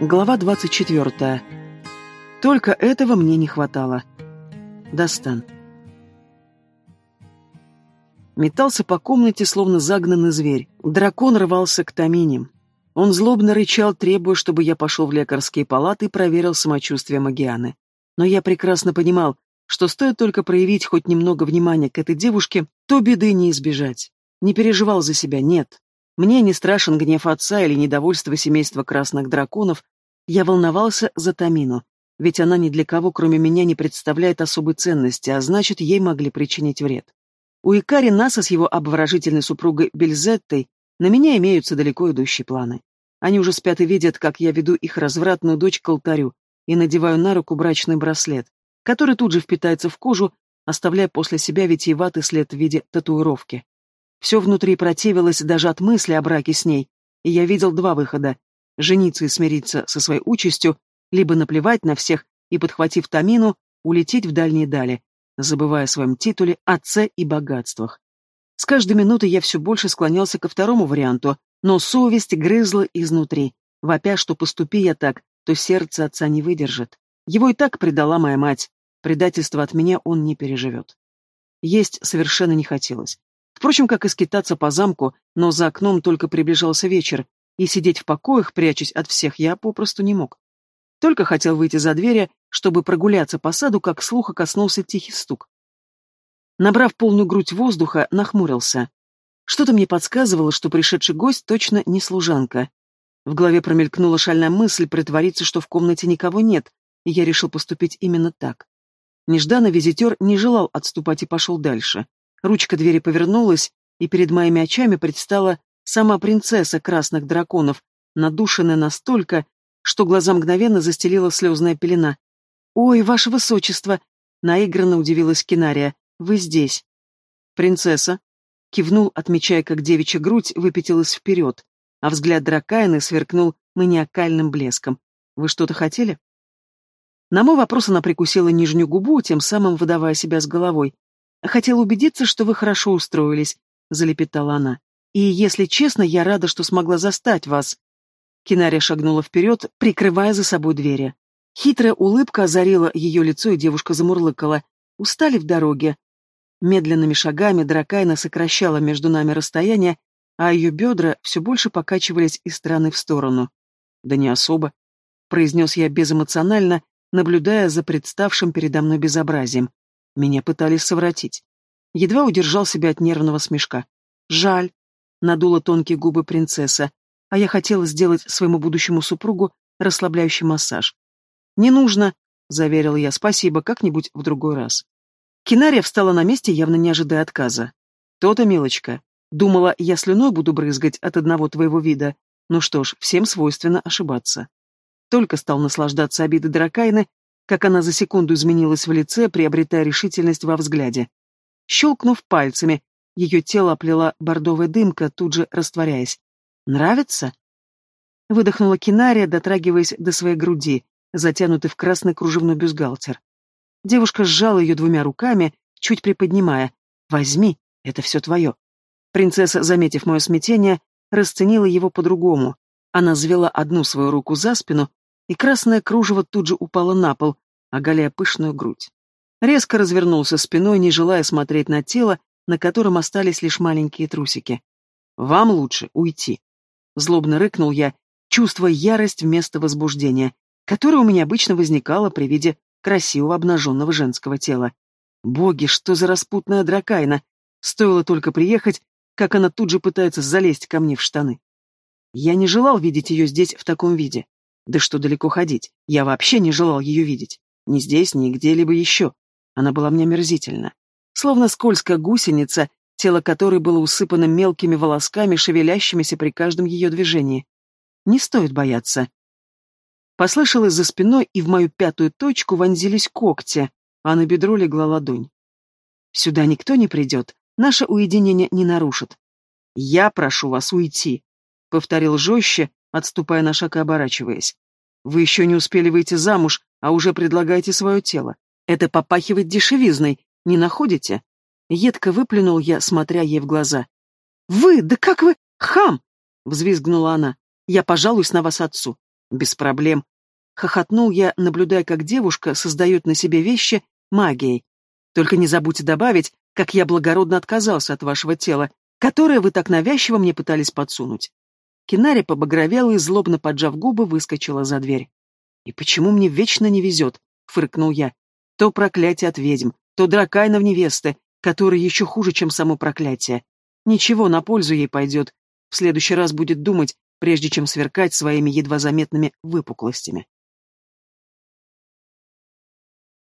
Глава 24. Только этого мне не хватало. Достан. Метался по комнате, словно загнанный зверь. Дракон рвался к Тамине. Он злобно рычал, требуя, чтобы я пошел в лекарские палаты и проверил самочувствие Магианы. Но я прекрасно понимал, что стоит только проявить хоть немного внимания к этой девушке, то беды не избежать. Не переживал за себя, нет. Мне не страшен гнев отца или недовольство семейства красных драконов, я волновался за Тамину, ведь она ни для кого, кроме меня, не представляет особой ценности, а значит, ей могли причинить вред. У Икари Наса с его обворожительной супругой Бельзеттой на меня имеются далеко идущие планы. Они уже спят и видят, как я веду их развратную дочь к алтарю и надеваю на руку брачный браслет, который тут же впитается в кожу, оставляя после себя витиеватый след в виде татуировки. Все внутри противилось даже от мысли о браке с ней, и я видел два выхода — жениться и смириться со своей участью, либо наплевать на всех и, подхватив Тамину, улететь в дальние дали, забывая о своем титуле, отце и богатствах. С каждой минутой я все больше склонялся ко второму варианту, но совесть грызла изнутри, вопя, что поступи я так, то сердце отца не выдержит. Его и так предала моя мать, предательство от меня он не переживет. Есть совершенно не хотелось. Впрочем, как и скитаться по замку, но за окном только приближался вечер, и сидеть в покоях, прячась от всех, я попросту не мог. Только хотел выйти за двери, чтобы прогуляться по саду, как слуха коснулся тихий стук. Набрав полную грудь воздуха, нахмурился. Что-то мне подсказывало, что пришедший гость точно не служанка. В голове промелькнула шальная мысль притвориться, что в комнате никого нет, и я решил поступить именно так. Нежданно визитер не желал отступать и пошел дальше. Ручка двери повернулась, и перед моими очами предстала сама принцесса красных драконов, надушенная настолько, что глаза мгновенно застелила слезная пелена. «Ой, ваше высочество!» — наигранно удивилась Кинария. «Вы здесь». «Принцесса!» — кивнул, отмечая, как девичья грудь выпятилась вперед, а взгляд Дракайны сверкнул маниакальным блеском. «Вы что-то хотели?» На мой вопрос она прикусила нижнюю губу, тем самым выдавая себя с головой. Хотела убедиться, что вы хорошо устроились, залепетала она. И, если честно, я рада, что смогла застать вас. Кинария шагнула вперед, прикрывая за собой двери. Хитрая улыбка озарила ее лицо, и девушка замурлыкала. Устали в дороге. Медленными шагами Дракайна сокращала между нами расстояние, а ее бедра все больше покачивались из стороны в сторону. «Да не особо», — произнес я безэмоционально, наблюдая за представшим передо мной безобразием. Меня пытались совратить. Едва удержал себя от нервного смешка. Жаль. Надула тонкие губы принцесса, а я хотела сделать своему будущему супругу расслабляющий массаж. «Не нужно», — заверил я, — «спасибо, как-нибудь в другой раз». Кинария встала на месте, явно не ожидая отказа. «То-то, милочка. Думала, я слюной буду брызгать от одного твоего вида. Ну что ж, всем свойственно ошибаться». Только стал наслаждаться обидой Дракайны, как она за секунду изменилась в лице, приобретая решительность во взгляде. Щелкнув пальцами, ее тело оплела бордовая дымка, тут же растворяясь. «Нравится?» Выдохнула Кинария, дотрагиваясь до своей груди, затянутой в красный кружевной бюстгальтер. Девушка сжала ее двумя руками, чуть приподнимая. «Возьми, это все твое». Принцесса, заметив мое смятение, расценила его по-другому. Она завела одну свою руку за спину, и красное кружево тут же упало на пол, оголяя пышную грудь. Резко развернулся спиной, не желая смотреть на тело, на котором остались лишь маленькие трусики. «Вам лучше уйти», — злобно рыкнул я, чувствуя ярость вместо возбуждения, которое у меня обычно возникало при виде красивого обнаженного женского тела. Боги, что за распутная дракайна! Стоило только приехать, как она тут же пытается залезть ко мне в штаны. Я не желал видеть ее здесь в таком виде. Да что далеко ходить, я вообще не желал ее видеть. Ни здесь, ни где-либо еще. Она была мне мерзительна. Словно скользкая гусеница, тело которой было усыпано мелкими волосками, шевелящимися при каждом ее движении. Не стоит бояться. Послышалось за спиной, и в мою пятую точку вонзились когти, а на бедро легла ладонь. Сюда никто не придет, наше уединение не нарушит. Я прошу вас уйти, — повторил жестче, отступая на шаг и оборачиваясь. «Вы еще не успели выйти замуж, а уже предлагаете свое тело. Это попахивает дешевизной, не находите?» Едко выплюнул я, смотря ей в глаза. «Вы, да как вы, хам!» — взвизгнула она. «Я пожалуюсь на вас отцу. Без проблем. Хохотнул я, наблюдая, как девушка создает на себе вещи магией. Только не забудьте добавить, как я благородно отказался от вашего тела, которое вы так навязчиво мне пытались подсунуть. Кинари побагровела и, злобно поджав губы, выскочила за дверь. «И почему мне вечно не везет?» — фыркнул я. «То проклятие от ведьм, то дракайнов невесты, которые еще хуже, чем само проклятие. Ничего, на пользу ей пойдет. В следующий раз будет думать, прежде чем сверкать своими едва заметными выпуклостями».